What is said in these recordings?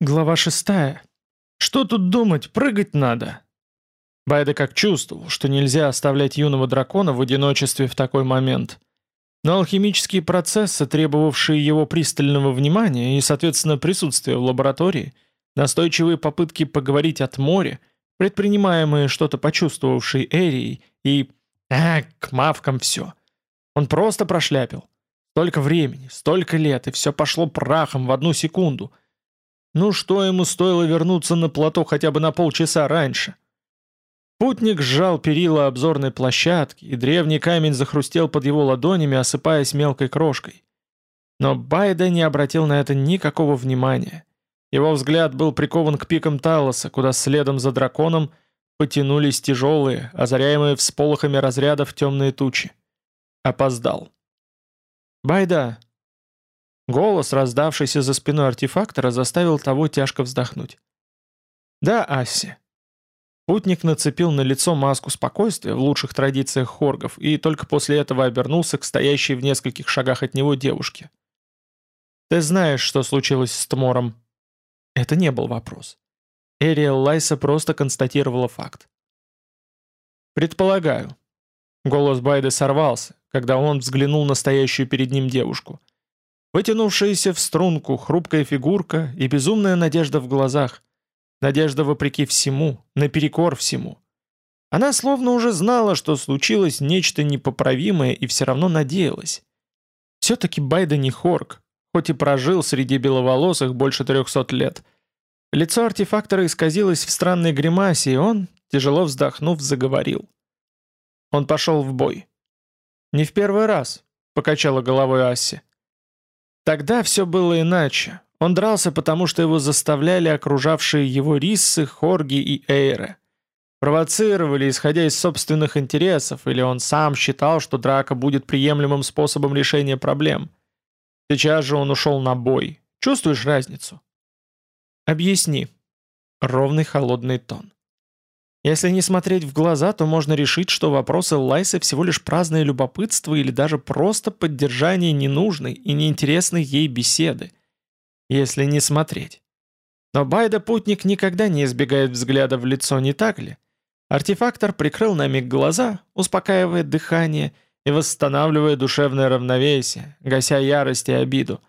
Глава шестая. Что тут думать, прыгать надо. Байда как чувствовал, что нельзя оставлять юного дракона в одиночестве в такой момент. Но алхимические процессы, требовавшие его пристального внимания и, соответственно, присутствия в лаборатории, настойчивые попытки поговорить от моря, предпринимаемые что-то почувствовавшей Эрией и... А, к мавкам все. Он просто прошляпил. Столько времени, столько лет, и все пошло прахом в одну секунду — ну что ему стоило вернуться на плато хотя бы на полчаса раньше? Путник сжал перила обзорной площадки, и древний камень захрустел под его ладонями, осыпаясь мелкой крошкой. Но Байда не обратил на это никакого внимания. Его взгляд был прикован к пикам Талоса, куда следом за драконом потянулись тяжелые, озаряемые всполохами разрядов темные тучи. Опоздал. «Байда, Голос, раздавшийся за спиной артефактора, заставил того тяжко вздохнуть. «Да, Асси». Путник нацепил на лицо маску спокойствия в лучших традициях хоргов и только после этого обернулся к стоящей в нескольких шагах от него девушке. «Ты знаешь, что случилось с Тмором?» Это не был вопрос. Эриэл Лайса просто констатировала факт. «Предполагаю». Голос Байды сорвался, когда он взглянул на стоящую перед ним девушку. Вытянувшаяся в струнку хрупкая фигурка и безумная надежда в глазах. Надежда вопреки всему, наперекор всему. Она словно уже знала, что случилось нечто непоправимое и все равно надеялась. Все-таки Байда не Хорк, хоть и прожил среди беловолосых больше трехсот лет. Лицо артефактора исказилось в странной гримасе, и он, тяжело вздохнув, заговорил. Он пошел в бой. «Не в первый раз», — покачала головой Асси. Тогда все было иначе. Он дрался, потому что его заставляли окружавшие его риссы, хорги и эйры. Провоцировали, исходя из собственных интересов, или он сам считал, что драка будет приемлемым способом решения проблем. Сейчас же он ушел на бой. Чувствуешь разницу? Объясни. Ровный холодный тон. Если не смотреть в глаза, то можно решить, что вопросы Лайсы всего лишь праздное любопытство или даже просто поддержание ненужной и неинтересной ей беседы. Если не смотреть. Но Байда-путник никогда не избегает взгляда в лицо, не так ли? Артефактор прикрыл на миг глаза, успокаивая дыхание и восстанавливая душевное равновесие, гася ярость и обиду.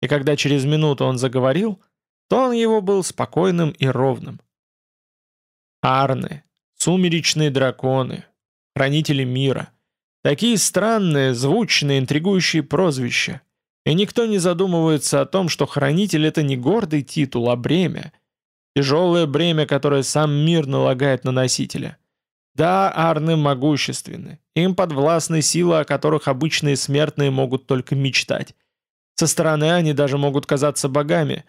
И когда через минуту он заговорил, то он его был спокойным и ровным. Арны, сумеречные драконы, хранители мира. Такие странные, звучные, интригующие прозвища. И никто не задумывается о том, что хранитель — это не гордый титул, а бремя. Тяжелое бремя, которое сам мир налагает на носителя. Да, арны могущественны. Им подвластны силы, о которых обычные смертные могут только мечтать. Со стороны они даже могут казаться богами.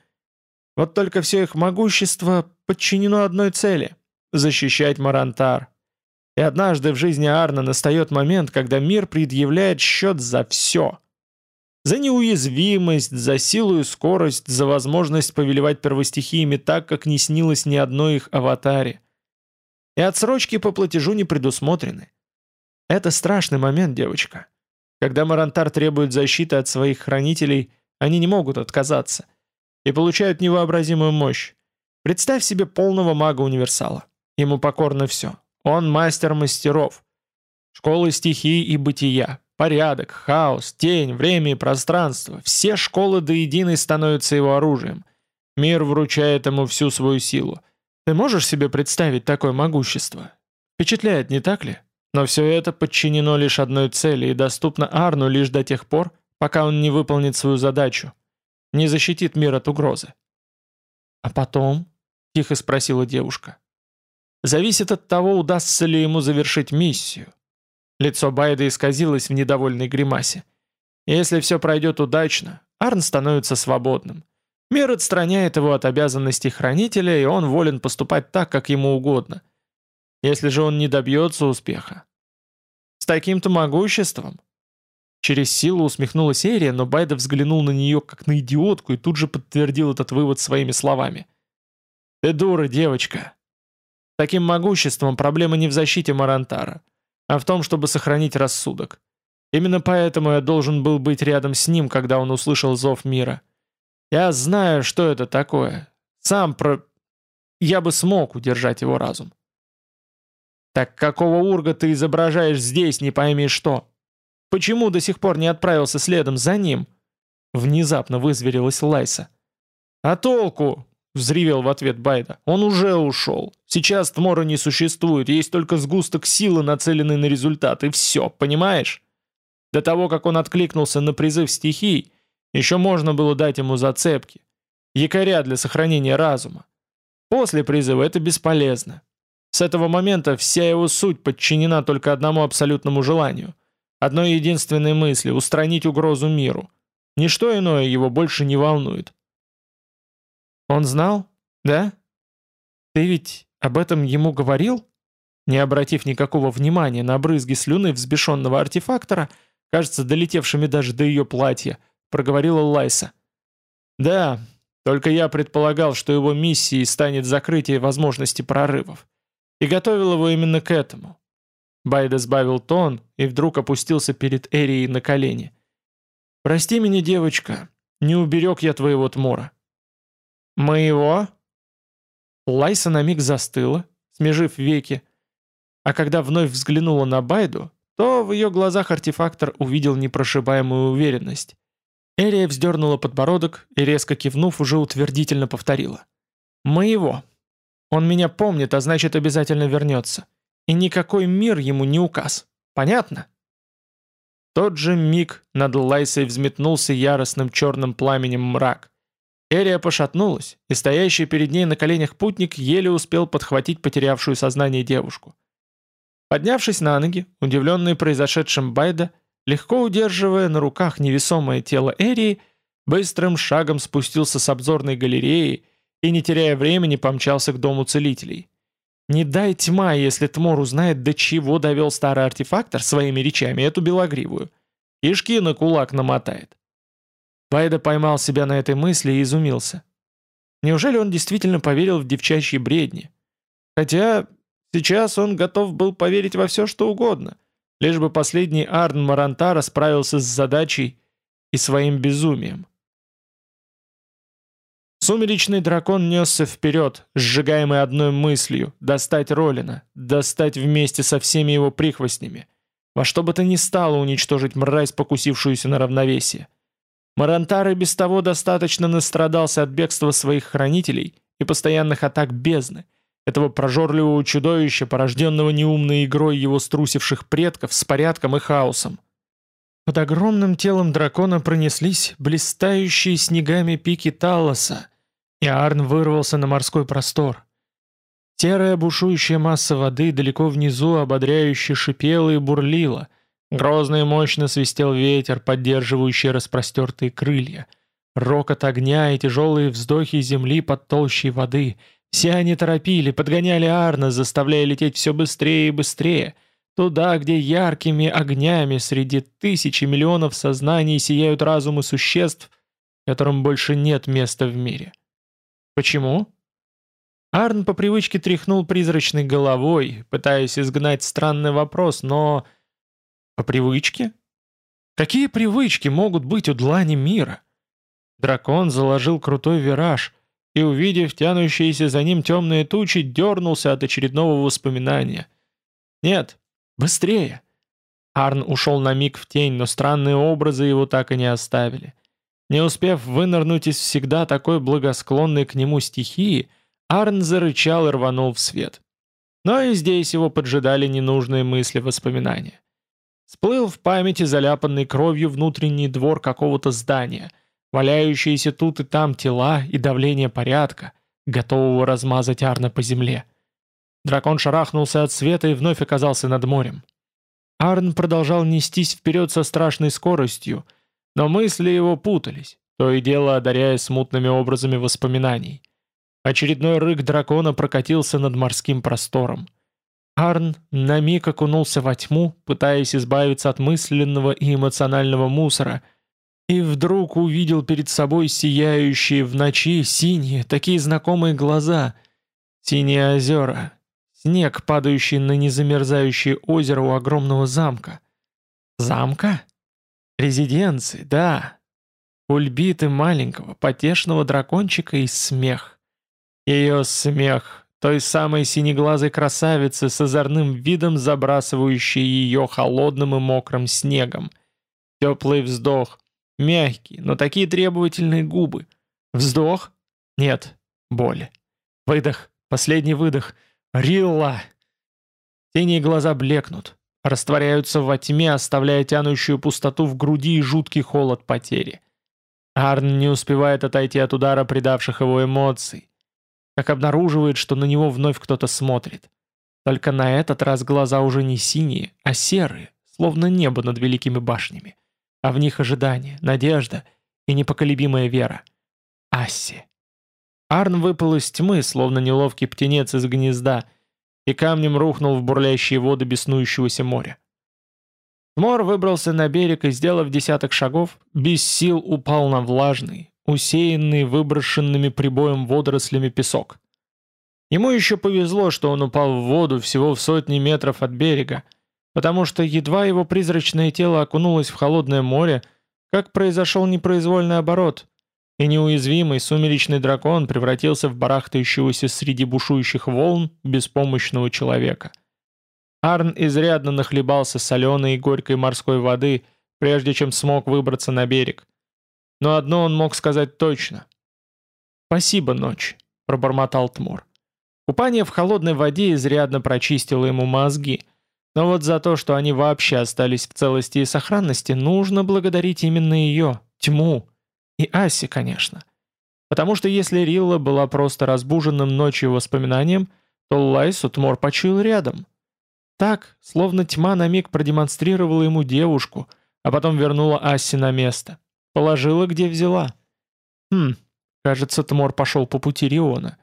Вот только все их могущество подчинено одной цели — защищать Марантар. И однажды в жизни Арна настает момент, когда мир предъявляет счет за все. За неуязвимость, за силу и скорость, за возможность повелевать первостихиями так, как не снилось ни одной их аватаре. И отсрочки по платежу не предусмотрены. Это страшный момент, девочка. Когда Марантар требует защиты от своих хранителей, они не могут отказаться. И получают невообразимую мощь. Представь себе полного мага-универсала. Ему покорно все. Он мастер мастеров. Школы стихий и бытия, порядок, хаос, тень, время и пространство. Все школы до единой становятся его оружием. Мир вручает ему всю свою силу. Ты можешь себе представить такое могущество? Впечатляет, не так ли? Но все это подчинено лишь одной цели и доступно Арну лишь до тех пор, пока он не выполнит свою задачу, не защитит мир от угрозы. «А потом?» — тихо спросила девушка зависит от того, удастся ли ему завершить миссию. Лицо Байда исказилось в недовольной гримасе. Если все пройдет удачно, Арн становится свободным. Мир отстраняет его от обязанностей хранителя, и он волен поступать так, как ему угодно. Если же он не добьется успеха. С таким-то могуществом. Через силу усмехнулась Эрия, но Байда взглянул на нее как на идиотку и тут же подтвердил этот вывод своими словами. «Ты дура, девочка. Таким могуществом проблема не в защите Марантара, а в том, чтобы сохранить рассудок. Именно поэтому я должен был быть рядом с ним, когда он услышал зов мира. Я знаю, что это такое. Сам про... Я бы смог удержать его разум. Так какого урга ты изображаешь здесь, не пойми что? Почему до сих пор не отправился следом за ним? Внезапно вызверилась Лайса. А толку? Взревел в ответ Байда. Он уже ушел. Сейчас Тмора не существует, есть только сгусток силы, нацеленный на результат, и все, понимаешь? До того, как он откликнулся на призыв стихий, еще можно было дать ему зацепки, якоря для сохранения разума. После призыва это бесполезно. С этого момента вся его суть подчинена только одному абсолютному желанию. Одной единственной мысли – устранить угрозу миру. Ничто иное его больше не волнует. Он знал? Да? Ты ведь об этом ему говорил? Не обратив никакого внимания на брызги слюны взбешенного артефактора, кажется, долетевшими даже до ее платья, проговорила Лайса. Да, только я предполагал, что его миссией станет закрытие возможности прорывов. И готовил его именно к этому. Байда сбавил тон и вдруг опустился перед Эрией на колени. «Прости меня, девочка, не уберег я твоего Тмора». «Моего?» Лайса на миг застыла, смежив веки, а когда вновь взглянула на Байду, то в ее глазах артефактор увидел непрошибаемую уверенность. Эрия вздернула подбородок и, резко кивнув, уже утвердительно повторила. «Моего». Он меня помнит, а значит обязательно вернется. И никакой мир ему не указ. Понятно? тот же миг над Лайсой взметнулся яростным черным пламенем мрак. Эрия пошатнулась, и стоящий перед ней на коленях путник еле успел подхватить потерявшую сознание девушку. Поднявшись на ноги, удивленный произошедшим Байда, легко удерживая на руках невесомое тело Эрии, быстрым шагом спустился с обзорной галереи и, не теряя времени, помчался к дому целителей. Не дай тьма, если Тмор узнает, до чего довел старый артефактор своими речами эту белогривую. Кишки на кулак намотает. Байда поймал себя на этой мысли и изумился. Неужели он действительно поверил в девчачьи бредни? Хотя сейчас он готов был поверить во все, что угодно, лишь бы последний Арн Марантара справился с задачей и своим безумием. Сумеречный дракон несся вперед, сжигаемый одной мыслью — достать Ролина, достать вместе со всеми его прихвостнями. Во что бы то ни стало уничтожить мразь, покусившуюся на равновесие. Марантар и без того достаточно настрадался от бегства своих хранителей и постоянных атак бездны, этого прожорливого чудовища, порожденного неумной игрой его струсивших предков с порядком и хаосом. Под огромным телом дракона пронеслись блистающие снегами пики Талоса, и Арн вырвался на морской простор. Серая бушующая масса воды далеко внизу ободряюще шипела и бурлила. Грозно и мощно свистел ветер, поддерживающий распростертые крылья. Рокот огня и тяжелые вздохи земли под толщей воды. Все они торопили, подгоняли Арна, заставляя лететь все быстрее и быстрее. Туда, где яркими огнями среди тысячи миллионов сознаний сияют разумы существ, которым больше нет места в мире. Почему? Арн по привычке тряхнул призрачной головой, пытаясь изгнать странный вопрос, но... По привычке? Какие привычки могут быть у длани мира? Дракон заложил крутой вираж и, увидев тянущиеся за ним темные тучи, дернулся от очередного воспоминания. Нет, быстрее! Арн ушел на миг в тень, но странные образы его так и не оставили. Не успев вынырнуть из всегда такой благосклонной к нему стихии, Арн зарычал и рванул в свет. Но и здесь его поджидали ненужные мысли воспоминания. Сплыл в памяти заляпанный кровью внутренний двор какого-то здания, валяющиеся тут и там тела и давление порядка, готового размазать Арна по земле. Дракон шарахнулся от света и вновь оказался над морем. Арн продолжал нестись вперед со страшной скоростью, но мысли его путались, то и дело одаряя смутными образами воспоминаний. Очередной рык дракона прокатился над морским простором. Арн на миг окунулся во тьму, пытаясь избавиться от мысленного и эмоционального мусора, и вдруг увидел перед собой сияющие в ночи синие, такие знакомые глаза, синие озера, снег, падающий на незамерзающее озеро у огромного замка. Замка? Резиденции, да. Ульбиты маленького, потешного дракончика и смех. Ее смех, той самой синеглазой красавицы с озорным видом, забрасывающей ее холодным и мокрым снегом. Теплый вздох, мягкий, но такие требовательные губы. Вздох? Нет, боли. Выдох, последний выдох. Рилла! Синие глаза блекнут, растворяются во тьме, оставляя тянущую пустоту в груди и жуткий холод потери. Арн не успевает отойти от удара предавших его эмоций, как обнаруживает, что на него вновь кто-то смотрит. Только на этот раз глаза уже не синие, а серые, словно небо над великими башнями. А в них ожидание, надежда и непоколебимая вера. Асси. Арн выпал из тьмы, словно неловкий птенец из гнезда, и камнем рухнул в бурлящие воды беснующегося моря. Мор выбрался на берег и, сделав десяток шагов, без сил упал на влажный, усеянный выброшенными прибоем водорослями песок. Ему еще повезло, что он упал в воду всего в сотни метров от берега, потому что едва его призрачное тело окунулось в холодное море, как произошел непроизвольный оборот, и неуязвимый сумеречный дракон превратился в барахтающегося среди бушующих волн беспомощного человека — Арн изрядно нахлебался соленой и горькой морской воды, прежде чем смог выбраться на берег. Но одно он мог сказать точно. «Спасибо, ночь», — пробормотал Тмур. Купание в холодной воде изрядно прочистило ему мозги, но вот за то, что они вообще остались в целости и сохранности, нужно благодарить именно ее, тьму. И Аси, конечно. Потому что если Рилла была просто разбуженным ночью воспоминанием, то Лайсу Тмор почуял рядом — так, словно тьма на миг продемонстрировала ему девушку, а потом вернула Асси на место. Положила, где взяла. Хм, кажется, Тмор пошел по пути Риона.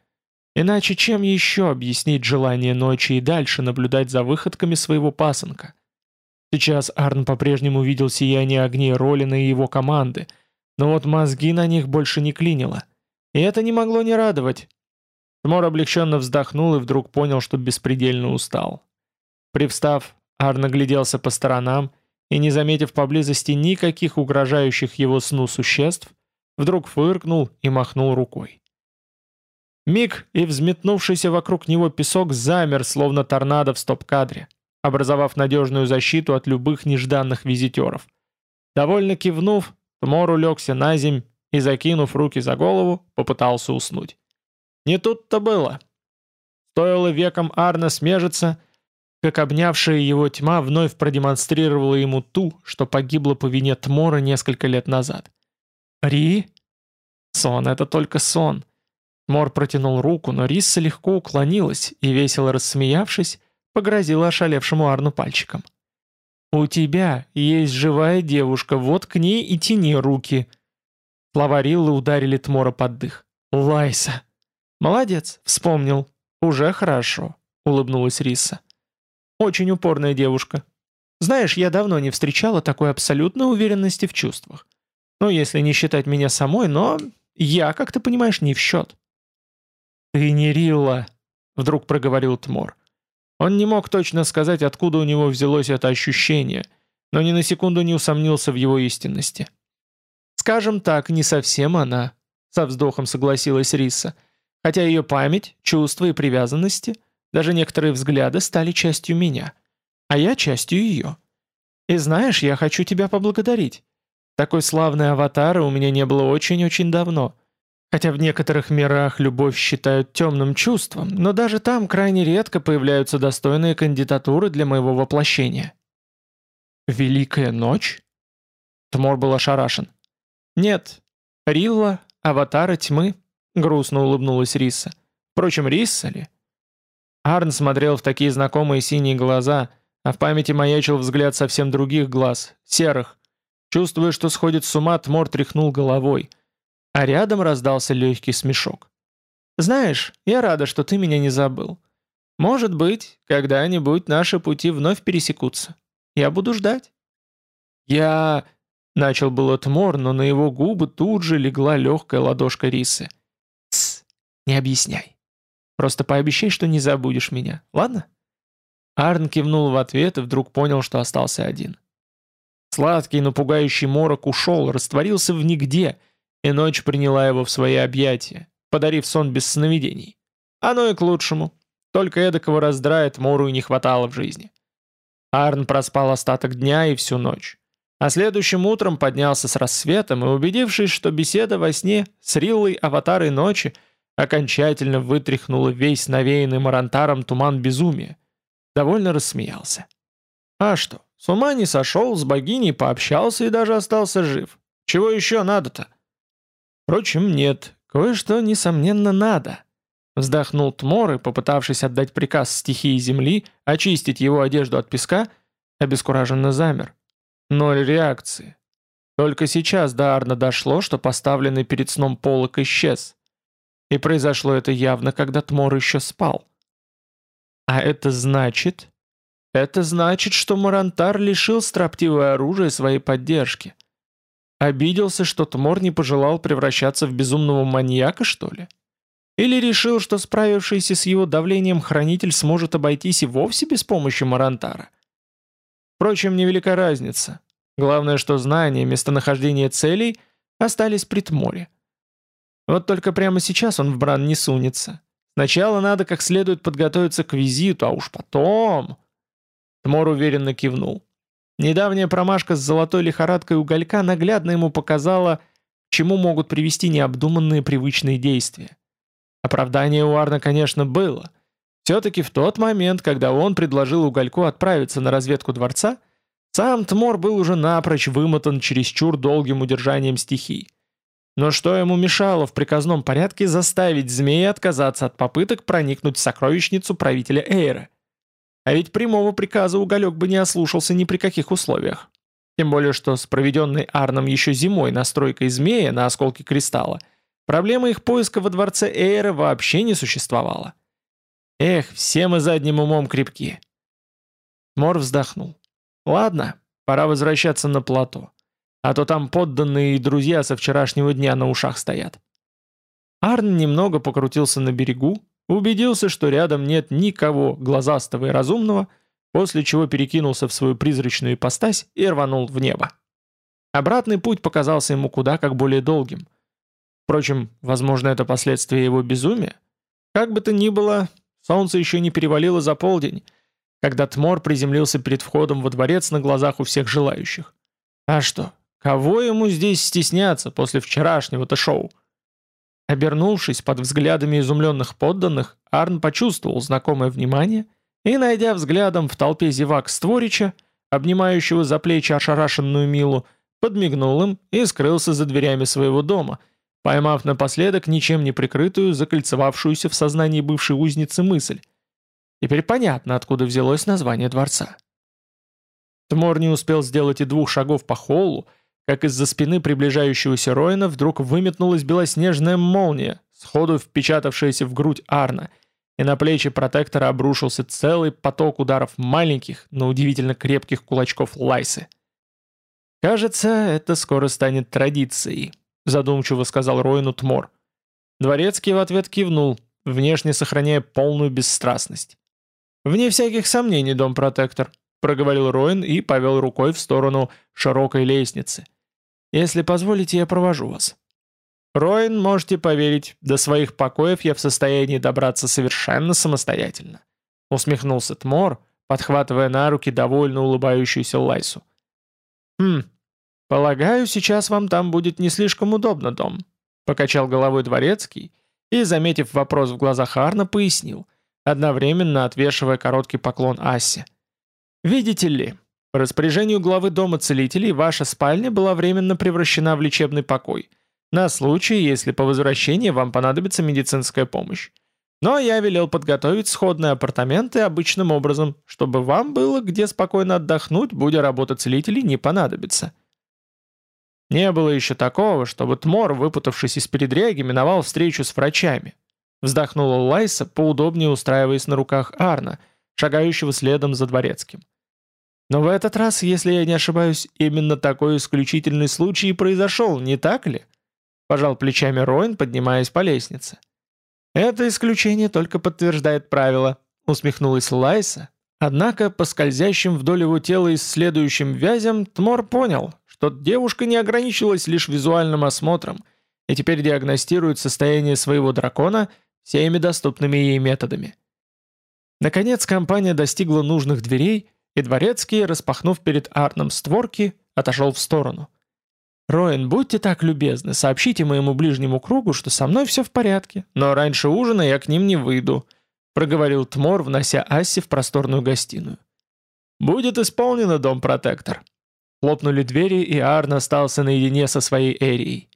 Иначе чем еще объяснить желание ночи и дальше наблюдать за выходками своего пасынка? Сейчас Арн по-прежнему видел сияние огней Ролина и его команды, но вот мозги на них больше не клинило. И это не могло не радовать. Тмор облегченно вздохнул и вдруг понял, что беспредельно устал. Привстав, Арн гляделся по сторонам и, не заметив поблизости никаких угрожающих его сну существ, вдруг фыркнул и махнул рукой. Миг и взметнувшийся вокруг него песок замер, словно торнадо в стоп-кадре, образовав надежную защиту от любых нежданных визитеров. Довольно кивнув, Тмор улегся на земь и, закинув руки за голову, попытался уснуть. Не тут-то было. Стоило веком Арна смежиться — как обнявшая его тьма вновь продемонстрировала ему ту, что погибла по вине Тмора несколько лет назад. «Ри?» «Сон — это только сон». Мор протянул руку, но Рисса легко уклонилась и, весело рассмеявшись, погрозила ошалевшему Арну пальчиком. «У тебя есть живая девушка, вот к ней и тяни руки». Слова Риллы ударили Тмора под дых. «Лайса!» «Молодец, вспомнил. Уже хорошо», — улыбнулась Риса. Очень упорная девушка. Знаешь, я давно не встречала такой абсолютной уверенности в чувствах. Ну, если не считать меня самой, но я, как ты понимаешь, не в счет. «Ты не Рилла», — вдруг проговорил Тмор. Он не мог точно сказать, откуда у него взялось это ощущение, но ни на секунду не усомнился в его истинности. «Скажем так, не совсем она», — со вздохом согласилась Риса, хотя ее память, чувства и привязанности — даже некоторые взгляды стали частью меня, а я частью ее. И знаешь, я хочу тебя поблагодарить. Такой славной аватары у меня не было очень-очень давно. Хотя в некоторых мирах любовь считают темным чувством, но даже там крайне редко появляются достойные кандидатуры для моего воплощения. «Великая ночь?» Тмор был ошарашен. «Нет, Рилла, аватара тьмы», — грустно улыбнулась Риса. «Впрочем, Риса ли? Арн смотрел в такие знакомые синие глаза, а в памяти маячил взгляд совсем других глаз, серых. Чувствуя, что сходит с ума, Тмор тряхнул головой. А рядом раздался легкий смешок. «Знаешь, я рада, что ты меня не забыл. Может быть, когда-нибудь наши пути вновь пересекутся. Я буду ждать». «Я...» — начал было Тмор, но на его губы тут же легла легкая ладошка Рисы. «Тсс, не объясняй. Просто пообещай, что не забудешь меня, ладно?» Арн кивнул в ответ и вдруг понял, что остался один. Сладкий, но пугающий морок ушел, растворился в нигде, и ночь приняла его в свои объятия, подарив сон без сновидений. Оно и к лучшему. Только эдакого раздрая Тмору и не хватало в жизни. Арн проспал остаток дня и всю ночь. А следующим утром поднялся с рассветом и, убедившись, что беседа во сне с Риллой Аватарой Ночи окончательно вытряхнула весь навеянный Марантаром туман безумия, довольно рассмеялся. А что, с ума не сошел, с богиней пообщался и даже остался жив. Чего еще надо-то? Впрочем, нет, кое-что, несомненно, надо. Вздохнул Тмор и, попытавшись отдать приказ стихии земли, очистить его одежду от песка, обескураженно замер. Ноль реакции. Только сейчас до Арна дошло, что поставленный перед сном полок исчез. И произошло это явно, когда Тмор еще спал. А это значит... Это значит, что Марантар лишил строптивое оружие своей поддержки. Обиделся, что Тмор не пожелал превращаться в безумного маньяка, что ли? Или решил, что справившийся с его давлением хранитель сможет обойтись и вовсе без помощи Марантара? Впрочем, невелика разница. Главное, что знания местонахождения целей остались при Тморе. Вот только прямо сейчас он в бран не сунется. Сначала надо как следует подготовиться к визиту, а уж потом... Тмор уверенно кивнул. Недавняя промашка с золотой лихорадкой уголька наглядно ему показала, чему могут привести необдуманные привычные действия. Оправдание у Арна, конечно, было. Все-таки в тот момент, когда он предложил Угольку отправиться на разведку дворца, сам Тмор был уже напрочь вымотан чересчур долгим удержанием стихий. Но что ему мешало в приказном порядке заставить змея отказаться от попыток проникнуть в сокровищницу правителя Эйра? А ведь прямого приказа Уголек бы не ослушался ни при каких условиях. Тем более, что с проведенной Арном еще зимой настройкой змея на осколке кристалла Проблемы их поиска во дворце Эйра вообще не существовало. Эх, все мы задним умом крепки. Мор вздохнул. Ладно, пора возвращаться на плато. А то там подданные и друзья со вчерашнего дня на ушах стоят. Арн немного покрутился на берегу, убедился, что рядом нет никого глазастого и разумного, после чего перекинулся в свою призрачную ипостась и рванул в небо. Обратный путь показался ему куда как более долгим – Впрочем, возможно, это последствия его безумия. Как бы то ни было, солнце еще не перевалило за полдень, когда Тмор приземлился перед входом во дворец на глазах у всех желающих. А что, кого ему здесь стесняться после вчерашнего-то шоу? Обернувшись под взглядами изумленных подданных, Арн почувствовал знакомое внимание и, найдя взглядом в толпе зевак Створича, обнимающего за плечи ошарашенную Милу, подмигнул им и скрылся за дверями своего дома – поймав напоследок ничем не прикрытую, закольцевавшуюся в сознании бывшей узницы мысль. Теперь понятно, откуда взялось название дворца. Тмор не успел сделать и двух шагов по холлу, как из-за спины приближающегося Роина вдруг выметнулась белоснежная молния, сходу впечатавшаяся в грудь Арна, и на плечи протектора обрушился целый поток ударов маленьких, но удивительно крепких кулачков Лайсы. Кажется, это скоро станет традицией задумчиво сказал Роину Тмор. Дворецкий в ответ кивнул, внешне сохраняя полную бесстрастность. «Вне всяких сомнений, дом-протектор», — проговорил Роин и повел рукой в сторону широкой лестницы. «Если позволите, я провожу вас». «Роин, можете поверить, до своих покоев я в состоянии добраться совершенно самостоятельно», — усмехнулся Тмор, подхватывая на руки довольно улыбающуюся Лайсу. «Хм, «Полагаю, сейчас вам там будет не слишком удобно, дом», — покачал головой дворецкий и, заметив вопрос в глазах Арна, пояснил, одновременно отвешивая короткий поклон Ассе. «Видите ли, по распоряжению главы Дома Целителей ваша спальня была временно превращена в лечебный покой, на случай, если по возвращении вам понадобится медицинская помощь. Но я велел подготовить сходные апартаменты обычным образом, чтобы вам было где спокойно отдохнуть, будя работа целителей не понадобится». Не было еще такого, чтобы Тмор, выпутавшись из передряги, миновал встречу с врачами. Вздохнула Лайса, поудобнее устраиваясь на руках Арна, шагающего следом за дворецким. Но в этот раз, если я не ошибаюсь, именно такой исключительный случай и произошел, не так ли? Пожал плечами Роин, поднимаясь по лестнице. Это исключение только подтверждает правило, усмехнулась Лайса. Однако по скользящим вдоль его тела исследующим вязям Тмор понял, что девушка не ограничилась лишь визуальным осмотром и теперь диагностирует состояние своего дракона всеми доступными ей методами. Наконец компания достигла нужных дверей, и дворецкий, распахнув перед Арном створки, отошел в сторону. «Роин, будьте так любезны, сообщите моему ближнему кругу, что со мной все в порядке, но раньше ужина я к ним не выйду», проговорил Тмор, внося Асси в просторную гостиную. «Будет исполнено, дом-протектор». Хлопнули двери, и Арн остался наедине со своей Эрией.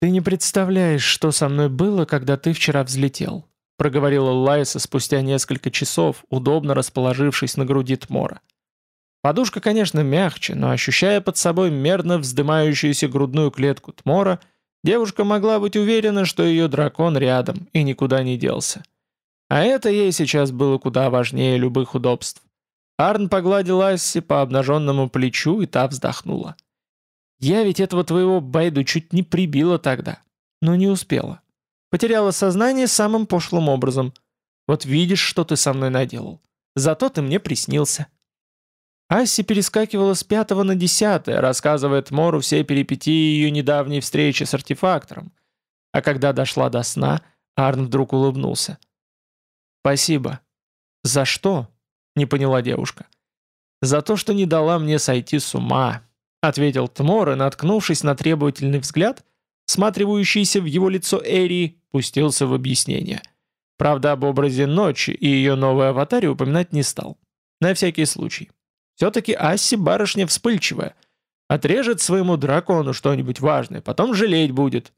«Ты не представляешь, что со мной было, когда ты вчера взлетел», проговорила Лайса спустя несколько часов, удобно расположившись на груди Тмора. Подушка, конечно, мягче, но ощущая под собой мерно вздымающуюся грудную клетку Тмора, девушка могла быть уверена, что ее дракон рядом и никуда не делся. А это ей сейчас было куда важнее любых удобств. Арн погладил Асси по обнаженному плечу, и та вздохнула. «Я ведь этого твоего Байду чуть не прибила тогда, но не успела. Потеряла сознание самым пошлым образом. Вот видишь, что ты со мной наделал. Зато ты мне приснился». Асси перескакивала с пятого на десятое, рассказывая Тмору все перипетии ее недавней встречи с артефактором. А когда дошла до сна, Арн вдруг улыбнулся. «Спасибо». «За что?» — не поняла девушка. «За то, что не дала мне сойти с ума», — ответил Тмор и, наткнувшись на требовательный взгляд, сматривающийся в его лицо Эри, пустился в объяснение. Правда, об образе ночи и ее новой аватаре упоминать не стал. На всякий случай. Все-таки Асси барышня вспыльчивая. Отрежет своему дракону что-нибудь важное, потом жалеть будет.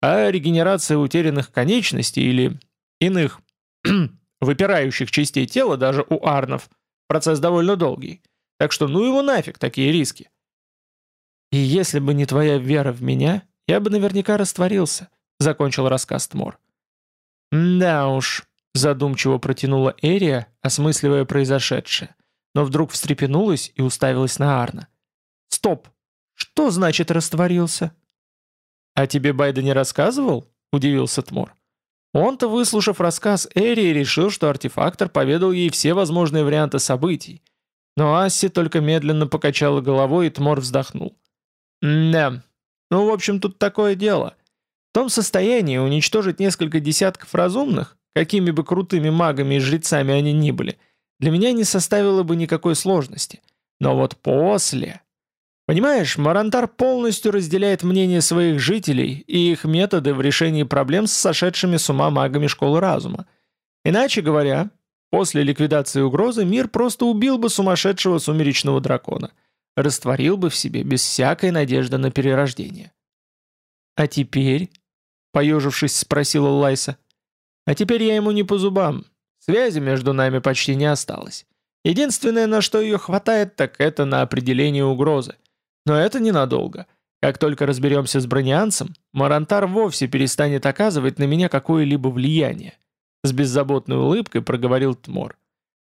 А регенерация утерянных конечностей или иных выпирающих частей тела даже у арнов. Процесс довольно долгий. Так что ну его нафиг, такие риски. И если бы не твоя вера в меня, я бы наверняка растворился, закончил рассказ Тмор. Да уж, задумчиво протянула Эрия, осмысливая произошедшее, но вдруг встрепенулась и уставилась на Арна. Стоп! Что значит растворился? А тебе Байда не рассказывал? Удивился Тмор. Он-то, выслушав рассказ Эри, решил, что артефактор поведал ей все возможные варианты событий. Но Асси только медленно покачала головой, и Тмор вздохнул. «Да, ну, в общем, тут такое дело. В том состоянии уничтожить несколько десятков разумных, какими бы крутыми магами и жрецами они ни были, для меня не составило бы никакой сложности. Но вот после... Понимаешь, Марантар полностью разделяет мнение своих жителей и их методы в решении проблем с сошедшими с ума магами Школы Разума. Иначе говоря, после ликвидации угрозы мир просто убил бы сумасшедшего сумеречного дракона, растворил бы в себе без всякой надежды на перерождение. «А теперь?» — поежившись, спросила Лайса. «А теперь я ему не по зубам. Связи между нами почти не осталось. Единственное, на что ее хватает, так это на определение угрозы. Но это ненадолго. Как только разберемся с бронианцем, Марантар вовсе перестанет оказывать на меня какое-либо влияние. С беззаботной улыбкой проговорил Тмор.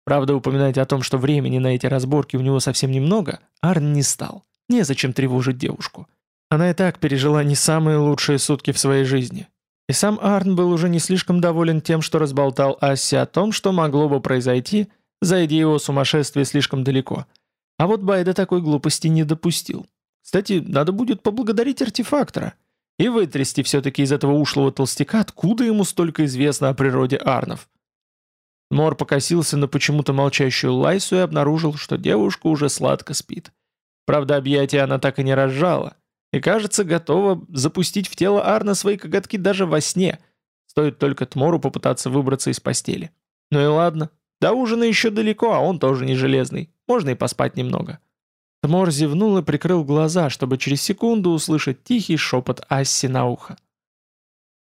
Правда, упоминать о том, что времени на эти разборки у него совсем немного, Арн не стал. Незачем тревожить девушку. Она и так пережила не самые лучшие сутки в своей жизни. И сам Арн был уже не слишком доволен тем, что разболтал Асси о том, что могло бы произойти, зайди его сумасшествие слишком далеко – а вот Байда такой глупости не допустил. Кстати, надо будет поблагодарить артефактора и вытрясти все-таки из этого ушлого толстяка, откуда ему столько известно о природе арнов. Мор покосился на почему-то молчащую Лайсу и обнаружил, что девушка уже сладко спит. Правда, объятия она так и не разжала, и, кажется, готова запустить в тело Арна свои коготки даже во сне. Стоит только Тмору попытаться выбраться из постели. Ну и ладно, до ужина еще далеко, а он тоже не железный. Можно и поспать немного». Тмор зевнул и прикрыл глаза, чтобы через секунду услышать тихий шепот Асси на ухо.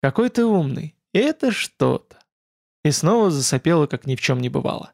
«Какой ты умный! Это что-то!» И снова засопела, как ни в чем не бывало.